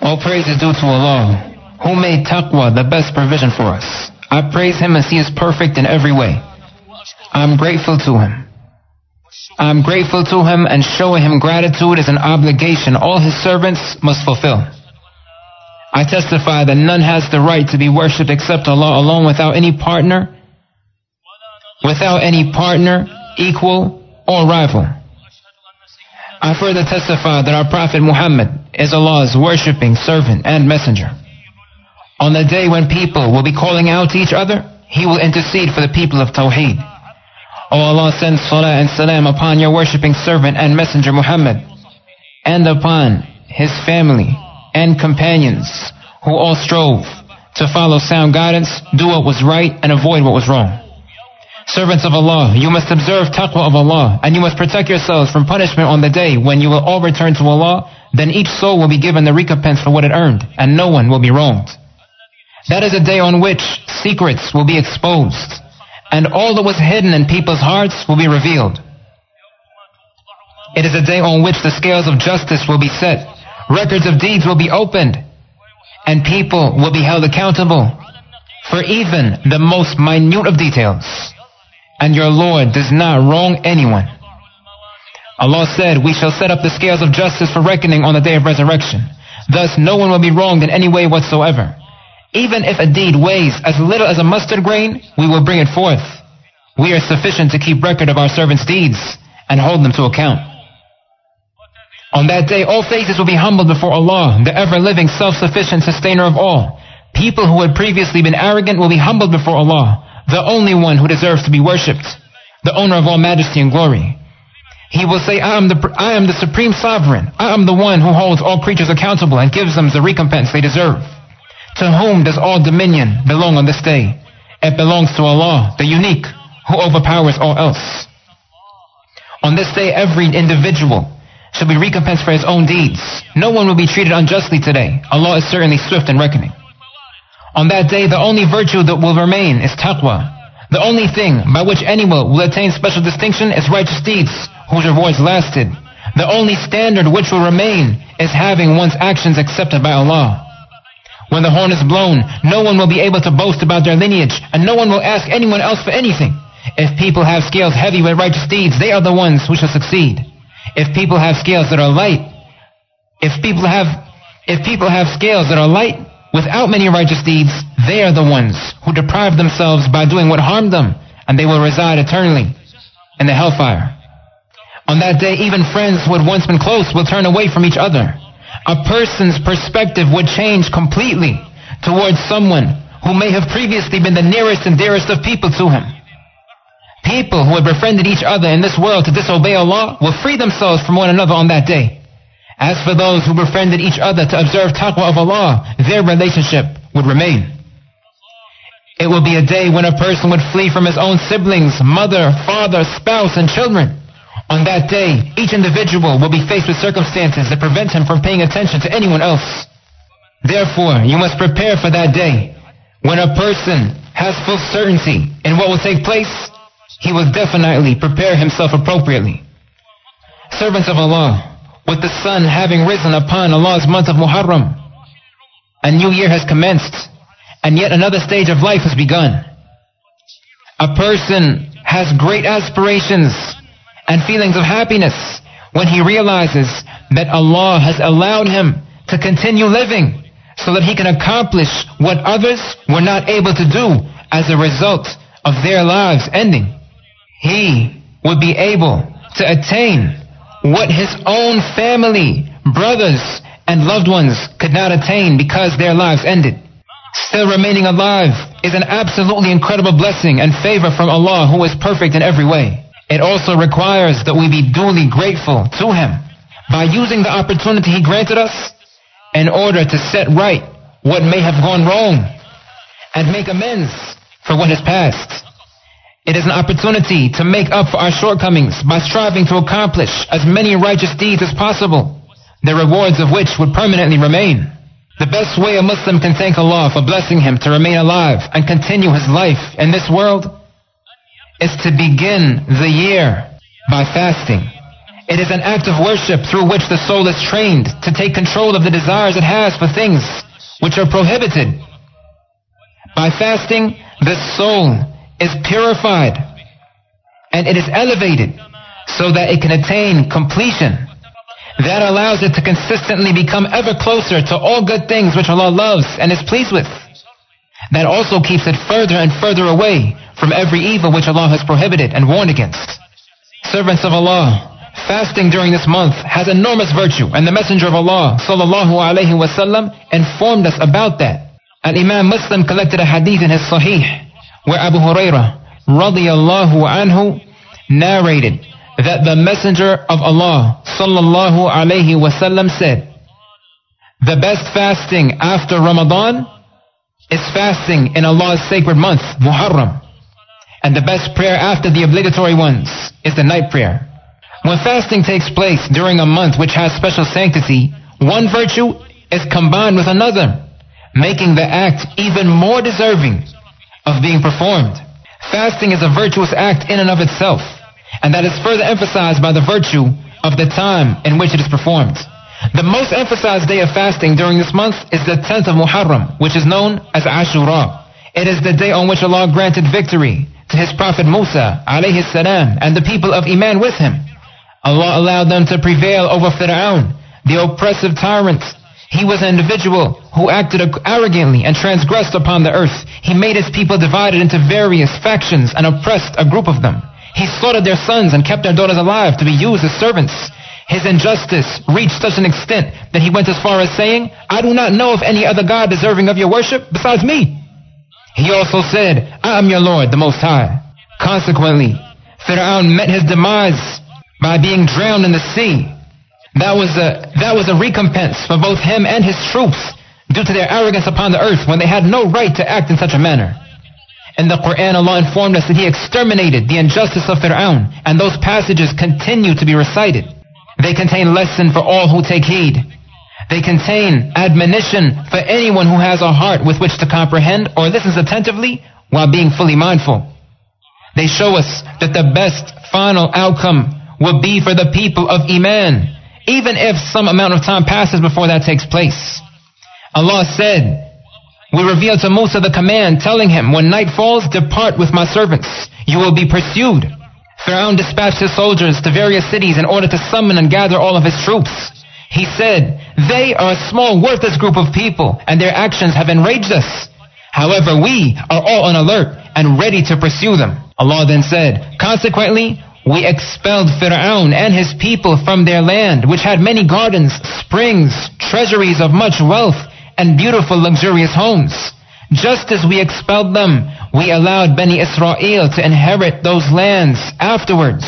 All praise is due to Allah, who made taqwa the best provision for us. I praise Him as He is perfect in every way. I'm grateful to Him. I'm grateful to Him and showing Him gratitude is an obligation all His servants must fulfill. I testify that none has the right to be worshipped except Allah alone without any partner, without any partner, equal, or rival. I further testify that our Prophet Muhammad is Allah's worshipping servant and messenger. On the day when people will be calling out to each other, He will intercede for the people of Tawheed. O oh Allah, send salah and salam upon your worshipping servant and messenger Muhammad, and upon his family and companions who all strove to follow sound guidance, do what was right, and avoid what was wrong. Servants of Allah, you must observe taqwa of Allah, and you must protect yourselves from punishment on the day when you will all return to Allah, then each soul will be given the recompense for what it earned, and no one will be wronged. That is a day on which secrets will be exposed, and all that was hidden in people's hearts will be revealed. It is a day on which the scales of justice will be set, records of deeds will be opened, and people will be held accountable for even the most minute of details and your Lord does not wrong anyone. Allah said, We shall set up the scales of justice for reckoning on the day of resurrection. Thus, no one will be wronged in any way whatsoever. Even if a deed weighs as little as a mustard grain, we will bring it forth. We are sufficient to keep record of our servants' deeds and hold them to account. On that day, all faces will be humbled before Allah, the ever-living, self-sufficient sustainer of all. People who had previously been arrogant will be humbled before Allah the only one who deserves to be worshipped, the owner of all majesty and glory. He will say, I am, the, I am the supreme sovereign. I am the one who holds all creatures accountable and gives them the recompense they deserve. To whom does all dominion belong on this day? It belongs to Allah, the unique, who overpowers all else. On this day, every individual shall be recompensed for his own deeds. No one will be treated unjustly today. Allah is certainly swift in reckoning. On that day, the only virtue that will remain is taqwa. The only thing by which anyone will attain special distinction is righteous deeds, whose rewards lasted. The only standard which will remain is having one's actions accepted by Allah. When the horn is blown, no one will be able to boast about their lineage, and no one will ask anyone else for anything. If people have scales heavy with righteous deeds, they are the ones who shall succeed. If people have scales that are light, if people have, if people have scales that are light, Without many righteous deeds, they are the ones who deprive themselves by doing what harmed them, and they will reside eternally in the hellfire. On that day, even friends who had once been close will turn away from each other. A person's perspective would change completely towards someone who may have previously been the nearest and dearest of people to him. People who had befriended each other in this world to disobey Allah will free themselves from one another on that day. As for those who befriended each other to observe taqwa of Allah, their relationship would remain. It will be a day when a person would flee from his own siblings, mother, father, spouse, and children. On that day, each individual will be faced with circumstances that prevent him from paying attention to anyone else. Therefore, you must prepare for that day. When a person has full certainty in what will take place, he will definitely prepare himself appropriately. Servants of Allah, with the sun having risen upon Allah's month of Muharram. A new year has commenced, and yet another stage of life has begun. A person has great aspirations and feelings of happiness when he realizes that Allah has allowed him to continue living so that he can accomplish what others were not able to do as a result of their lives ending. He would be able to attain what his own family, brothers, and loved ones could not attain because their lives ended. Still remaining alive is an absolutely incredible blessing and favor from Allah who is perfect in every way. It also requires that we be duly grateful to Him by using the opportunity He granted us in order to set right what may have gone wrong and make amends for what has passed. It is an opportunity to make up for our shortcomings by striving to accomplish as many righteous deeds as possible, the rewards of which would permanently remain. The best way a Muslim can thank Allah for blessing him to remain alive and continue his life in this world is to begin the year by fasting. It is an act of worship through which the soul is trained to take control of the desires it has for things which are prohibited. By fasting, the soul is purified and it is elevated so that it can attain completion. That allows it to consistently become ever closer to all good things which Allah loves and is pleased with. That also keeps it further and further away from every evil which Allah has prohibited and warned against. Servants of Allah, fasting during this month has enormous virtue and the Messenger of Allah sallallahu alaihi wasallam informed us about that. Al-Imam Muslim collected a hadith in his Sahih where Abu Hurairah radiallahu anhu narrated that the messenger of Allah sallallahu alayhi wasallam said, the best fasting after Ramadan is fasting in Allah's sacred month, Muharram. And the best prayer after the obligatory ones is the night prayer. When fasting takes place during a month which has special sanctity, one virtue is combined with another, making the act even more deserving of being performed. Fasting is a virtuous act in and of itself, and that is further emphasized by the virtue of the time in which it is performed. The most emphasized day of fasting during this month is the 10th of Muharram, which is known as Ashura. It is the day on which Allah granted victory to his prophet Musa alayhi salam and the people of Iman with him. Allah allowed them to prevail over Fir'aun, the oppressive tyrant he was an individual who acted arrogantly and transgressed upon the earth. He made his people divided into various factions and oppressed a group of them. He slaughtered their sons and kept their daughters alive to be used as servants. His injustice reached such an extent that he went as far as saying, I do not know of any other God deserving of your worship besides me. He also said, I am your Lord, the Most High. Consequently, Pharaoh met his demise by being drowned in the sea that was a, that was a recompense for both him and his troops due to their arrogance upon the earth when they had no right to act in such a manner. In the Quran, Allah informed us that He exterminated the injustice of Fir'aun, and those passages continue to be recited. They contain lesson for all who take heed. They contain admonition for anyone who has a heart with which to comprehend or listens attentively while being fully mindful. They show us that the best final outcome will be for the people of Iman, even if some amount of time passes before that takes place. Allah said, we revealed to Musa the command, telling him, When night falls, depart with my servants. You will be pursued. Pharaoh dispatched his soldiers to various cities in order to summon and gather all of his troops. He said, They are a small, worthless group of people, and their actions have enraged us. However, we are all on alert and ready to pursue them. Allah then said, Consequently, we expelled Fir'aun and his people from their land, which had many gardens, springs, treasuries of much wealth, and beautiful luxurious homes. Just as we expelled them, we allowed Beni Israel to inherit those lands afterwards.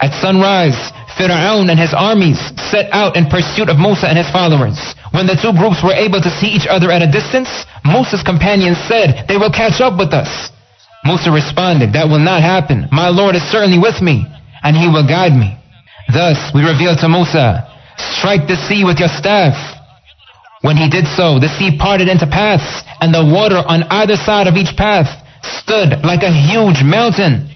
At sunrise, Fir'aun and his armies set out in pursuit of Musa and his followers. When the two groups were able to see each other at a distance, Musa's companions said, they will catch up with us. Musa responded, That will not happen. My Lord is certainly with me, and he will guide me. Thus we revealed to Musa, Strike the sea with your staff. When he did so, the sea parted into paths, and the water on either side of each path stood like a huge mountain.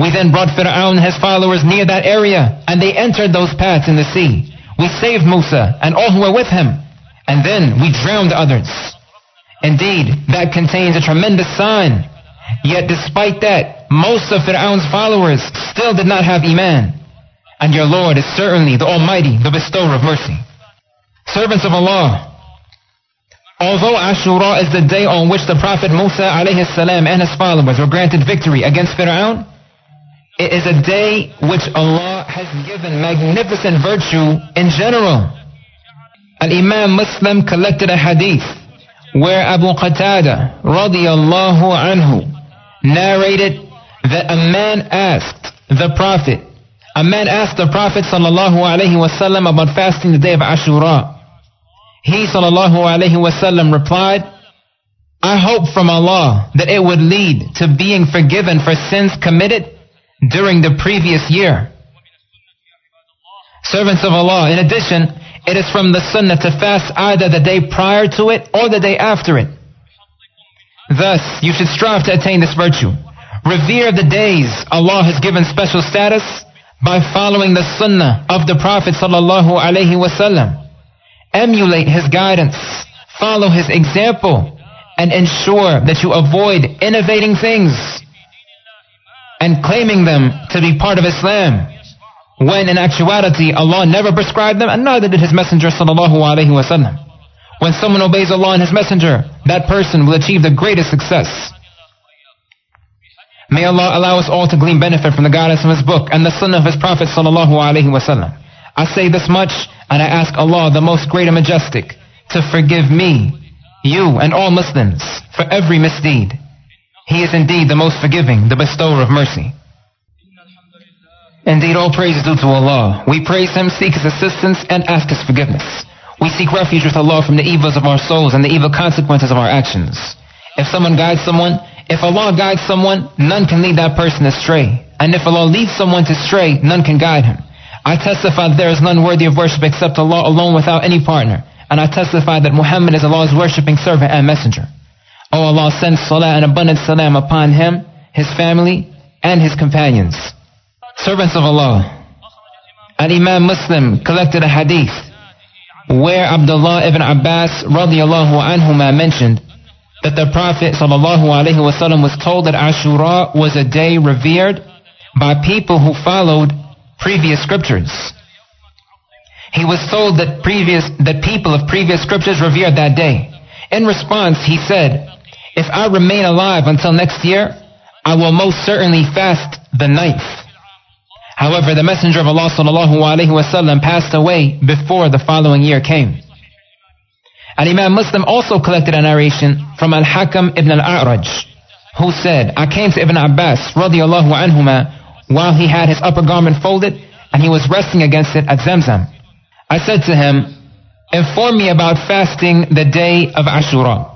We then brought Fir'aun and his followers near that area, and they entered those paths in the sea. We saved Musa and all who were with him, and then we drowned others. Indeed, that contains a tremendous sign Yet despite that, most of Fir'aun's followers still did not have Iman. And your Lord is certainly the Almighty, the bestower of mercy. Servants of Allah, although Ashura is the day on which the Prophet Musa alayhi salam and his followers were granted victory against Fir'aun, it is a day which Allah has given magnificent virtue in general. An imam Muslim collected a hadith where Abu Qatada radiallahu anhu narrated that a man asked the Prophet, a man asked the Prophet sallallahu alaihi wasallam about fasting the day of Ashura. He sallallahu alaihi wasallam replied, I hope from Allah that it would lead to being forgiven for sins committed during the previous year. Servants of Allah, in addition, it is from the sunnah to fast either the day prior to it or the day after it. Thus, you should strive to attain this virtue. Revere the days Allah has given special status by following the sunnah of the Prophet sallallahu alaihi wasallam. Emulate his guidance, follow his example, and ensure that you avoid innovating things and claiming them to be part of Islam when in actuality Allah never prescribed them and neither did his messenger sallallahu alaihi wasallam. When someone obeys Allah and his messenger, that person will achieve the greatest success. May Allah allow us all to glean benefit from the guidance of His book and the sunnah of His Prophet sallallahu alaihi wasallam. I say this much and I ask Allah, the most great and majestic, to forgive me, you, and all Muslims for every misdeed. He is indeed the most forgiving, the bestower of mercy. Indeed, all praise is due to Allah. We praise Him, seek His assistance, and ask His forgiveness. We seek refuge with Allah from the evils of our souls and the evil consequences of our actions. If someone guides someone, if Allah guides someone, none can lead that person astray. And if Allah leads someone to stray, none can guide him. I testify that there is none worthy of worship except Allah alone without any partner. And I testify that Muhammad is Allah's worshipping servant and messenger. O oh Allah, send salah and abundant salam upon him, his family, and his companions. Servants of Allah, an Imam Muslim collected a hadith where Abdullah ibn Abbas radiallahu anhuma mentioned that the Prophet sallallahu alaihi wasallam was told that Ashura was a day revered by people who followed previous scriptures. He was told that previous that people of previous scriptures revered that day. In response, he said, "If I remain alive until next year, I will most certainly fast the ninth." However, the Messenger of Allah sallallahu passed away before the following year came. And Imam Muslim also collected a narration from Al-Hakam ibn al-A'raj, who said, I came to Ibn Abbas radiallahu anhuma while he had his upper garment folded and he was resting against it at Zamzam. I said to him, inform me about fasting the day of Ashura.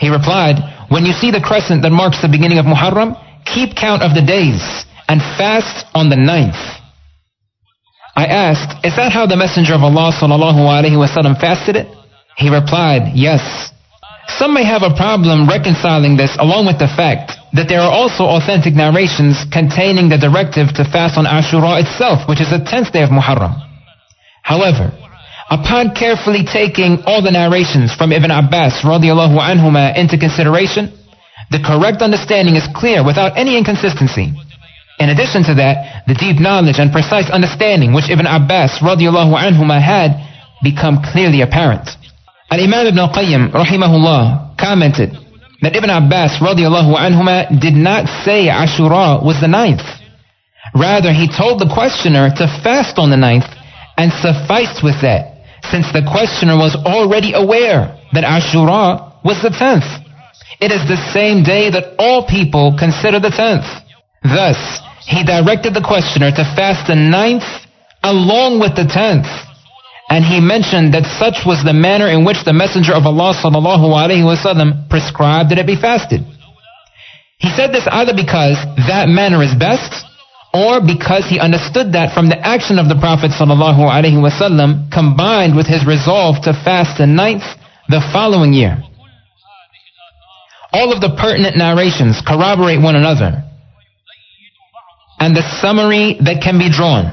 He replied, when you see the crescent that marks the beginning of Muharram, keep count of the days and fast on the ninth. I asked, Is that how the Messenger of Allah وسلم, fasted it? He replied, Yes. Some may have a problem reconciling this along with the fact that there are also authentic narrations containing the directive to fast on Ashura itself, which is the 10th day of Muharram. However, upon carefully taking all the narrations from Ibn Abbas radiallahu anhuma into consideration, the correct understanding is clear without any inconsistency. In addition to that, the deep knowledge and precise understanding which Ibn Abbas radiallahu anhuma had become clearly apparent. Al-Imam Ibn al-Qayyim rahimahullah commented that Ibn Abbas radiallahu anhuma did not say Ashura was the ninth. Rather, he told the questioner to fast on the ninth and sufficed with that, since the questioner was already aware that Ashura was the tenth. It is the same day that all people consider the tenth. Thus, he directed the questioner to fast the ninth along with the tenth. And he mentioned that such was the manner in which the Messenger of Allah sallallahu alaihi wasallam prescribed that it be fasted. He said this either because that manner is best, or because he understood that from the action of the Prophet sallallahu alaihi wasallam, combined with his resolve to fast the ninth the following year. All of the pertinent narrations corroborate one another and the summary that can be drawn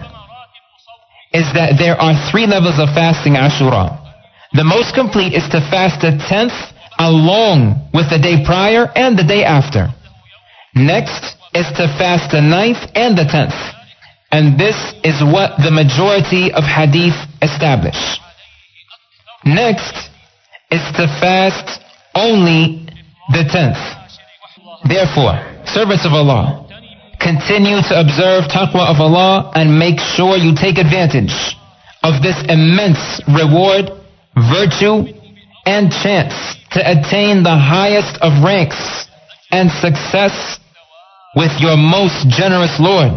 is that there are three levels of fasting Ashura. The most complete is to fast the 10th along with the day prior and the day after. Next is to fast the ninth and the 10th. And this is what the majority of hadith establish. Next is to fast only the 10th. Therefore, service of Allah, Continue to observe taqwa of Allah and make sure you take advantage of this immense reward, virtue, and chance to attain the highest of ranks and success with your most generous Lord.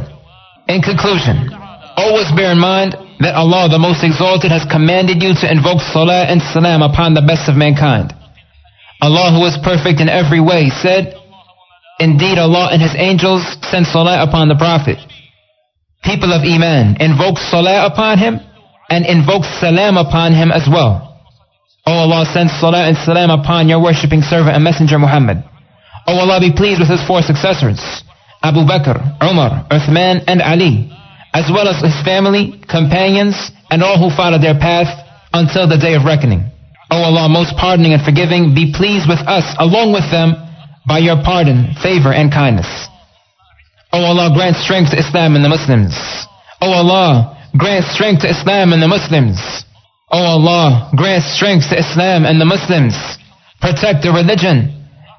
In conclusion, always bear in mind that Allah the Most Exalted has commanded you to invoke salah and salam upon the best of mankind. Allah who is perfect in every way said, Indeed, Allah and His angels send salah upon the Prophet. People of Iman, invoke salah upon him and invoke salam upon him as well. O Allah, send salah and salam upon your worshipping servant and messenger Muhammad. O Allah, be pleased with his four successors, Abu Bakr, Umar, Uthman, and Ali, as well as his family, companions, and all who followed their path until the day of reckoning. O Allah, most pardoning and forgiving, be pleased with us along with them by your pardon, favor, and kindness. O oh Allah, grant strength to Islam and the Muslims. O oh Allah, grant strength to Islam and the Muslims. O oh Allah, grant strength to Islam and the Muslims. Protect the religion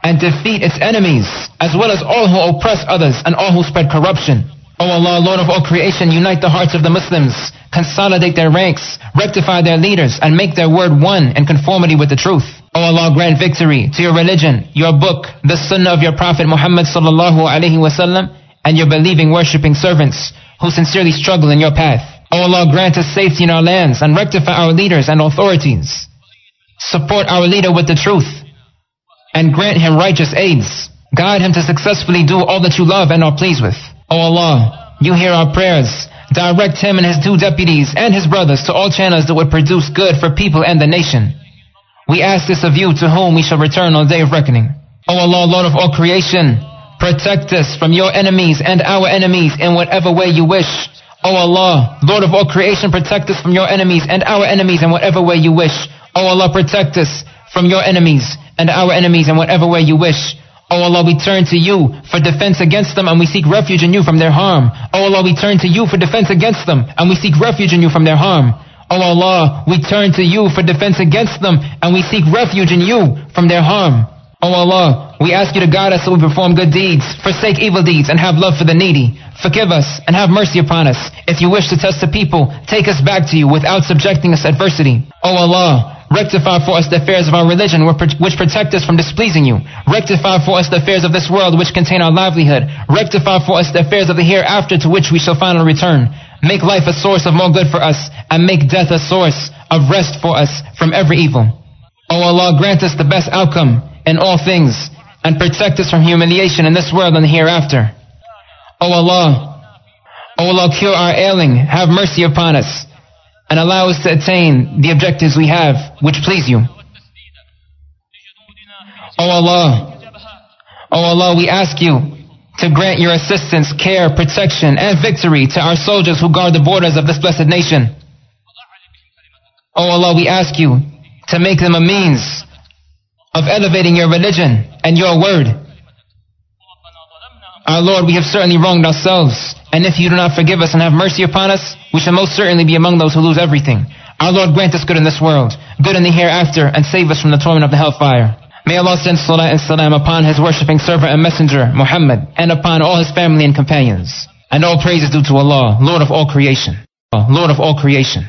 and defeat its enemies, as well as all who oppress others and all who spread corruption. O Allah, Lord of all creation, unite the hearts of the Muslims, consolidate their ranks, rectify their leaders, and make their word one in conformity with the truth. O oh Allah, grant victory to your religion, your book, the sunnah of your Prophet Muhammad sallallahu alaihi wasallam, and your believing, worshipping servants who sincerely struggle in your path. O oh Allah, grant us safety in our lands and rectify our leaders and authorities. Support our leader with the truth and grant him righteous aids. Guide him to successfully do all that you love and are pleased with. O oh Allah, you hear our prayers. Direct him and his two deputies and his brothers to all channels that would produce good for people and the nation. We ask this of you to whom we shall return on the day of reckoning. O Allah, Lord of all creation, protect us from your enemies and our enemies in whatever way you wish. O Allah, Lord of all creation, protect us from your enemies and our enemies in whatever way you wish. O Allah, protect us from your enemies and our enemies in whatever way you wish. O Allah, we turn to you for defense against them and we seek refuge in you from their harm. O Allah, we turn to you for defense against them and we seek refuge in you from their harm. O Allah, we turn to you for defense against them, and we seek refuge in you from their harm. O Allah, we ask you to guide us so we perform good deeds, forsake evil deeds, and have love for the needy. Forgive us and have mercy upon us. If you wish to test the people, take us back to you without subjecting us adversity. O Allah, rectify for us the affairs of our religion which protect us from displeasing you. Rectify for us the affairs of this world which contain our livelihood. Rectify for us the affairs of the hereafter to which we shall finally return. Make life a source of more good for us and make death a source of rest for us from every evil. O Allah, grant us the best outcome in all things and protect us from humiliation in this world and hereafter. O Allah, O Allah, cure our ailing, have mercy upon us and allow us to attain the objectives we have which please you. O Allah, O Allah, we ask you to grant your assistance, care, protection, and victory to our soldiers who guard the borders of this blessed nation. O oh Allah, we ask you to make them a means of elevating your religion and your word. Our Lord, we have certainly wronged ourselves, and if you do not forgive us and have mercy upon us, we shall most certainly be among those who lose everything. Our Lord, grant us good in this world, good in the hereafter, and save us from the torment of the hellfire. May Allah send salah and salam upon His worshipping servant and messenger, Muhammad, and upon all his family and companions. And all praise is due to Allah, Lord of all creation. Lord of all creation.